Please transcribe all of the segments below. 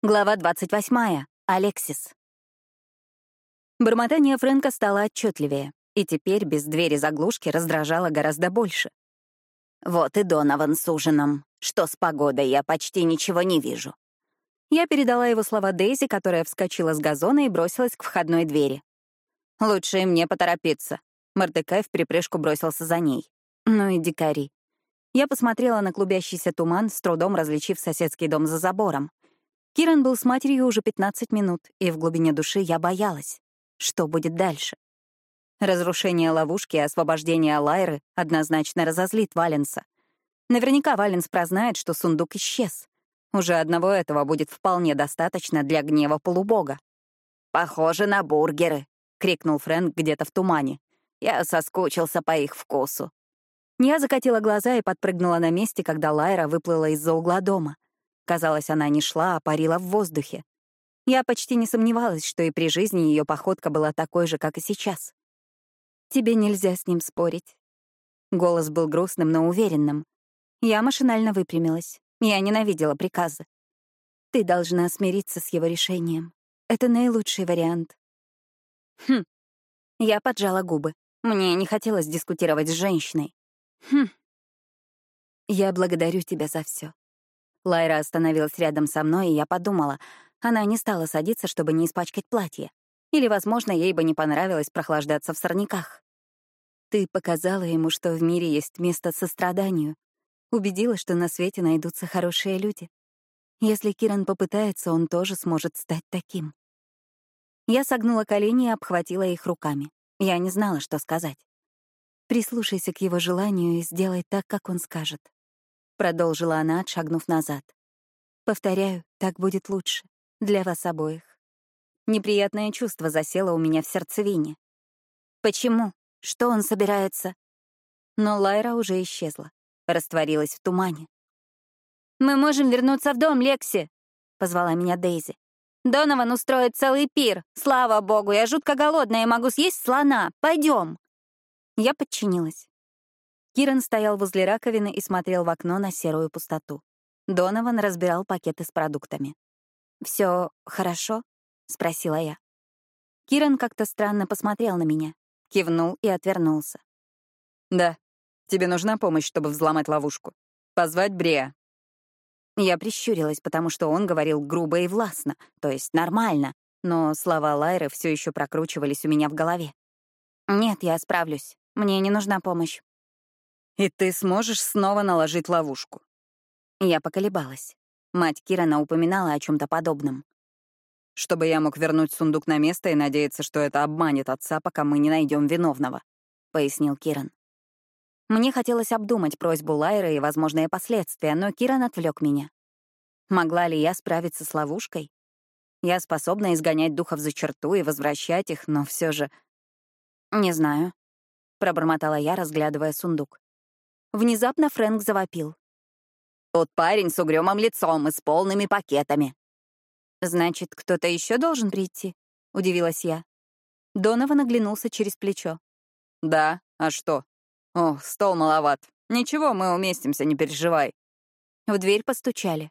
Глава 28. Алексис. Бормотание Фрэнка стало отчетливее, и теперь без двери заглушки раздражало гораздо больше. «Вот и Донован с ужином. Что с погодой, я почти ничего не вижу». Я передала его слова Дейзи, которая вскочила с газона и бросилась к входной двери. «Лучше мне поторопиться». Мордекай в припрыжку бросился за ней. Ну и дикари. Я посмотрела на клубящийся туман, с трудом различив соседский дом за забором. Киран был с матерью уже 15 минут, и в глубине души я боялась. Что будет дальше? Разрушение ловушки и освобождение Лайры однозначно разозлит Валенса. Наверняка Валенс прознает, что сундук исчез. Уже одного этого будет вполне достаточно для гнева полубога. «Похоже на бургеры», — крикнул Фрэнк где-то в тумане. «Я соскучился по их вкусу». Я закатила глаза и подпрыгнула на месте, когда Лайра выплыла из-за угла дома — Казалось, она не шла, а парила в воздухе. Я почти не сомневалась, что и при жизни ее походка была такой же, как и сейчас. «Тебе нельзя с ним спорить». Голос был грустным, но уверенным. Я машинально выпрямилась. Я ненавидела приказы. «Ты должна смириться с его решением. Это наилучший вариант». «Хм». Я поджала губы. Мне не хотелось дискутировать с женщиной. «Хм». «Я благодарю тебя за все. Лайра остановилась рядом со мной, и я подумала, она не стала садиться, чтобы не испачкать платье. Или, возможно, ей бы не понравилось прохлаждаться в сорняках. Ты показала ему, что в мире есть место состраданию. Убедила, что на свете найдутся хорошие люди. Если Киран попытается, он тоже сможет стать таким. Я согнула колени и обхватила их руками. Я не знала, что сказать. Прислушайся к его желанию и сделай так, как он скажет продолжила она, отшагнув назад. Повторяю, так будет лучше. Для вас обоих. Неприятное чувство засело у меня в сердцевине. Почему? Что он собирается? Но Лайра уже исчезла, растворилась в тумане. «Мы можем вернуться в дом, Лекси!» — позвала меня Дейзи. «Донован устроит целый пир. Слава богу, я жутко голодная и могу съесть слона. Пойдем!» Я подчинилась. Киран стоял возле раковины и смотрел в окно на серую пустоту. Донован разбирал пакеты с продуктами. Все хорошо?» — спросила я. Киран как-то странно посмотрел на меня, кивнул и отвернулся. «Да. Тебе нужна помощь, чтобы взломать ловушку. Позвать Бреа». Я прищурилась, потому что он говорил грубо и властно, то есть нормально, но слова Лайры все еще прокручивались у меня в голове. «Нет, я справлюсь. Мне не нужна помощь. И ты сможешь снова наложить ловушку. Я поколебалась. Мать Кирана упоминала о чем то подобном. Чтобы я мог вернуть сундук на место и надеяться, что это обманет отца, пока мы не найдем виновного, — пояснил Киран. Мне хотелось обдумать просьбу Лайры и возможные последствия, но Киран отвлек меня. Могла ли я справиться с ловушкой? Я способна изгонять духов за черту и возвращать их, но все же... «Не знаю», — пробормотала я, разглядывая сундук. Внезапно Фрэнк завопил. «Тот парень с угрюмым лицом и с полными пакетами». «Значит, кто-то еще должен прийти?» — удивилась я. Донован оглянулся через плечо. «Да, а что? О, стол маловат. Ничего, мы уместимся, не переживай». В дверь постучали.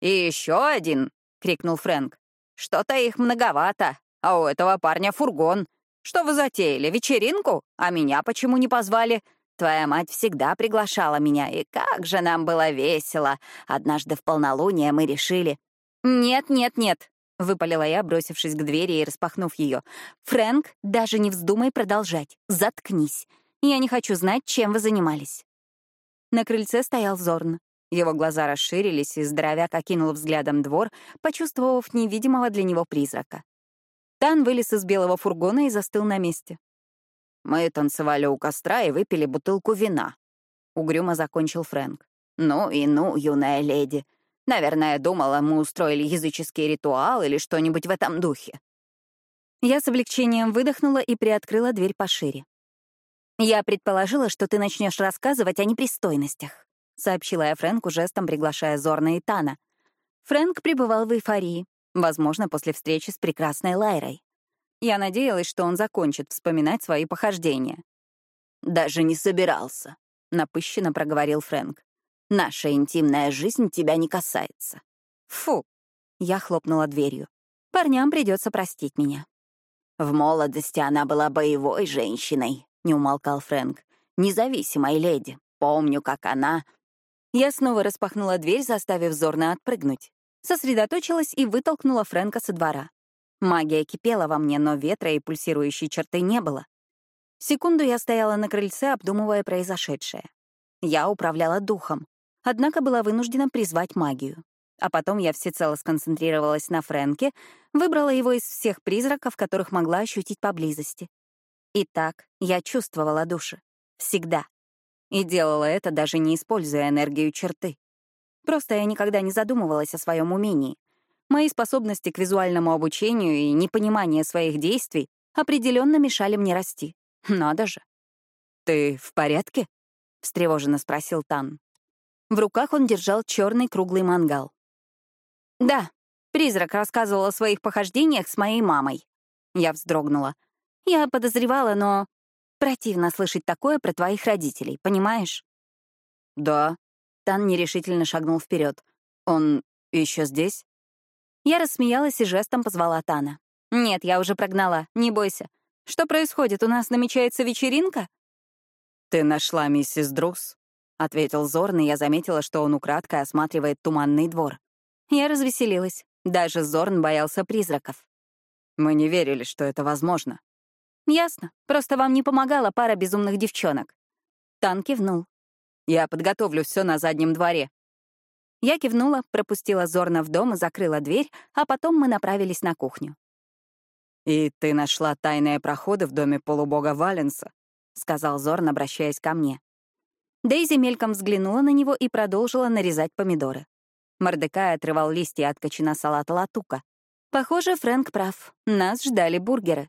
«И еще один!» — крикнул Фрэнк. «Что-то их многовато, а у этого парня фургон. Что вы затеяли, вечеринку? А меня почему не позвали? Твоя мать всегда приглашала меня, и как же нам было весело. Однажды в полнолуние мы решили... «Нет, нет, нет», — выпалила я, бросившись к двери и распахнув ее. «Фрэнк, даже не вздумай продолжать. Заткнись. Я не хочу знать, чем вы занимались». На крыльце стоял Зорн. Его глаза расширились, и здоровяк окинул взглядом двор, почувствовав невидимого для него призрака. Тан вылез из белого фургона и застыл на месте. Мы танцевали у костра и выпили бутылку вина. Угрюмо закончил Фрэнк. Ну и ну, юная леди. Наверное, думала, мы устроили языческий ритуал или что-нибудь в этом духе. Я с облегчением выдохнула и приоткрыла дверь пошире. «Я предположила, что ты начнешь рассказывать о непристойностях», — сообщила я Фрэнку жестом, приглашая Зорна и Тана. Фрэнк пребывал в эйфории, возможно, после встречи с прекрасной Лайрой. Я надеялась, что он закончит вспоминать свои похождения. «Даже не собирался», — напыщенно проговорил Фрэнк. «Наша интимная жизнь тебя не касается». «Фу!» Я хлопнула дверью. Парням придется простить меня. В молодости она была боевой женщиной, не умолкал Фрэнк. Независимой леди. Помню, как она... Я снова распахнула дверь, заставив Зорна отпрыгнуть. Сосредоточилась и вытолкнула Фрэнка со двора. Магия кипела во мне, но ветра и пульсирующей черты не было. Секунду я стояла на крыльце, обдумывая произошедшее. Я управляла духом, однако была вынуждена призвать магию. А потом я всецело сконцентрировалась на Фрэнке, выбрала его из всех призраков, которых могла ощутить поблизости. И так я чувствовала души. Всегда. И делала это, даже не используя энергию черты. Просто я никогда не задумывалась о своем умении. Мои способности к визуальному обучению и непонимание своих действий определенно мешали мне расти. Надо же. «Ты в порядке?» — встревоженно спросил Тан. В руках он держал черный круглый мангал. «Да, призрак рассказывал о своих похождениях с моей мамой». Я вздрогнула. «Я подозревала, но противно слышать такое про твоих родителей, понимаешь?» «Да». Тан нерешительно шагнул вперед. «Он еще здесь?» Я рассмеялась и жестом позвала Тана. «Нет, я уже прогнала, не бойся. Что происходит, у нас намечается вечеринка?» «Ты нашла миссис Друс?» — ответил Зорн, и я заметила, что он украдкой осматривает туманный двор. Я развеселилась. Даже Зорн боялся призраков. Мы не верили, что это возможно. Ясно. Просто вам не помогала пара безумных девчонок. Тан кивнул. Я подготовлю все на заднем дворе. Я кивнула, пропустила Зорна в дом и закрыла дверь, а потом мы направились на кухню. «И ты нашла тайные проходы в доме полубога Валенса», — сказал Зорн, обращаясь ко мне. Дейзи мельком взглянула на него и продолжила нарезать помидоры. Мордекай отрывал листья от кочана салата латука. Похоже, Фрэнк прав. Нас ждали бургеры.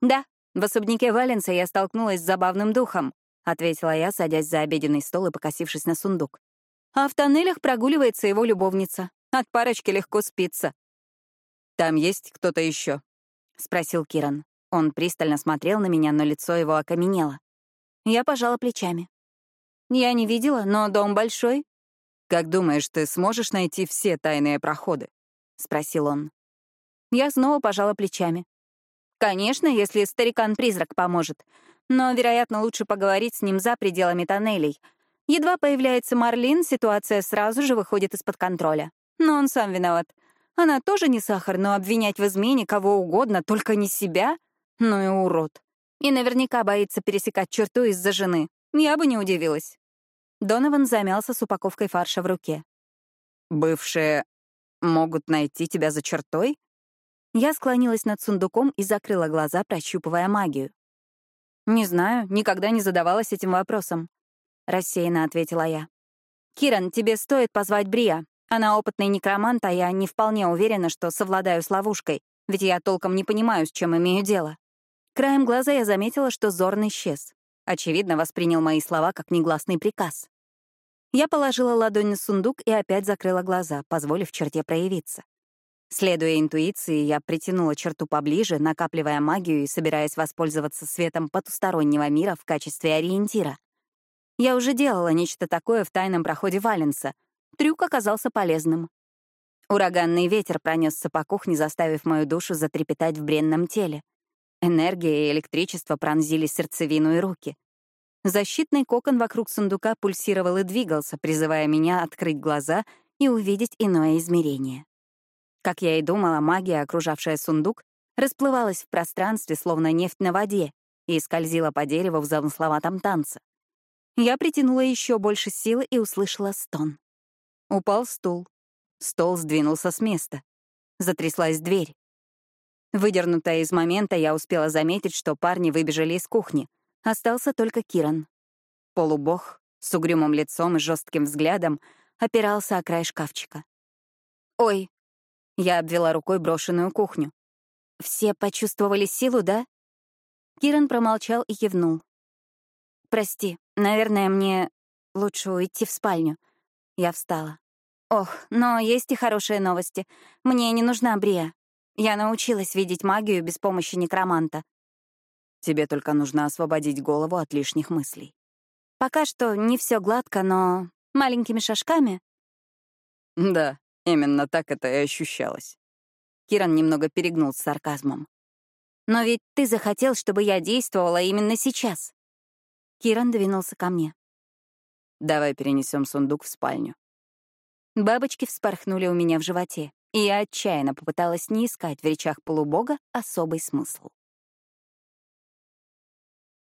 «Да, в особняке Валенса я столкнулась с забавным духом», — ответила я, садясь за обеденный стол и покосившись на сундук. «А в тоннелях прогуливается его любовница. От парочки легко спится». «Там есть кто-то еще? спросил Киран. Он пристально смотрел на меня, но лицо его окаменело. Я пожала плечами. «Я не видела, но дом большой, «Как думаешь, ты сможешь найти все тайные проходы?» — спросил он. Я снова пожала плечами. «Конечно, если старикан-призрак поможет. Но, вероятно, лучше поговорить с ним за пределами тоннелей. Едва появляется Марлин, ситуация сразу же выходит из-под контроля. Но он сам виноват. Она тоже не сахар, но обвинять в измене кого угодно, только не себя? Ну и урод. И наверняка боится пересекать черту из-за жены. Я бы не удивилась. Донован замялся с упаковкой фарша в руке. «Бывшие могут найти тебя за чертой?» Я склонилась над сундуком и закрыла глаза, прощупывая магию. «Не знаю, никогда не задавалась этим вопросом», — рассеянно ответила я. «Киран, тебе стоит позвать Брия. Она опытный некромант, а я не вполне уверена, что совладаю с ловушкой, ведь я толком не понимаю, с чем имею дело». Краем глаза я заметила, что Зорн исчез. Очевидно, воспринял мои слова как негласный приказ. Я положила ладонь на сундук и опять закрыла глаза, позволив черте проявиться. Следуя интуиции, я притянула черту поближе, накапливая магию и собираясь воспользоваться светом потустороннего мира в качестве ориентира. Я уже делала нечто такое в тайном проходе Валенса. Трюк оказался полезным. Ураганный ветер пронесся по кухне, заставив мою душу затрепетать в бренном теле. Энергия и электричество пронзили сердцевину и руки. Защитный кокон вокруг сундука пульсировал и двигался, призывая меня открыть глаза и увидеть иное измерение. Как я и думала, магия, окружавшая сундук, расплывалась в пространстве, словно нефть на воде, и скользила по дереву в замысловатом танце. Я притянула еще больше силы и услышала стон. Упал стул. Стол сдвинулся с места. Затряслась дверь. Выдернутая из момента, я успела заметить, что парни выбежали из кухни — Остался только Киран. Полубог с угрюмым лицом и жестким взглядом опирался о край шкафчика. «Ой!» — я обвела рукой брошенную кухню. «Все почувствовали силу, да?» Киран промолчал и кивнул. «Прости, наверное, мне лучше уйти в спальню». Я встала. «Ох, но есть и хорошие новости. Мне не нужна Брия. Я научилась видеть магию без помощи некроманта. Тебе только нужно освободить голову от лишних мыслей. Пока что не все гладко, но маленькими шажками. Да, Именно так это и ощущалось. Киран немного перегнул с сарказмом. «Но ведь ты захотел, чтобы я действовала именно сейчас». Киран двинулся ко мне. «Давай перенесем сундук в спальню». Бабочки вспорхнули у меня в животе, и я отчаянно попыталась не искать в речах полубога особый смысл.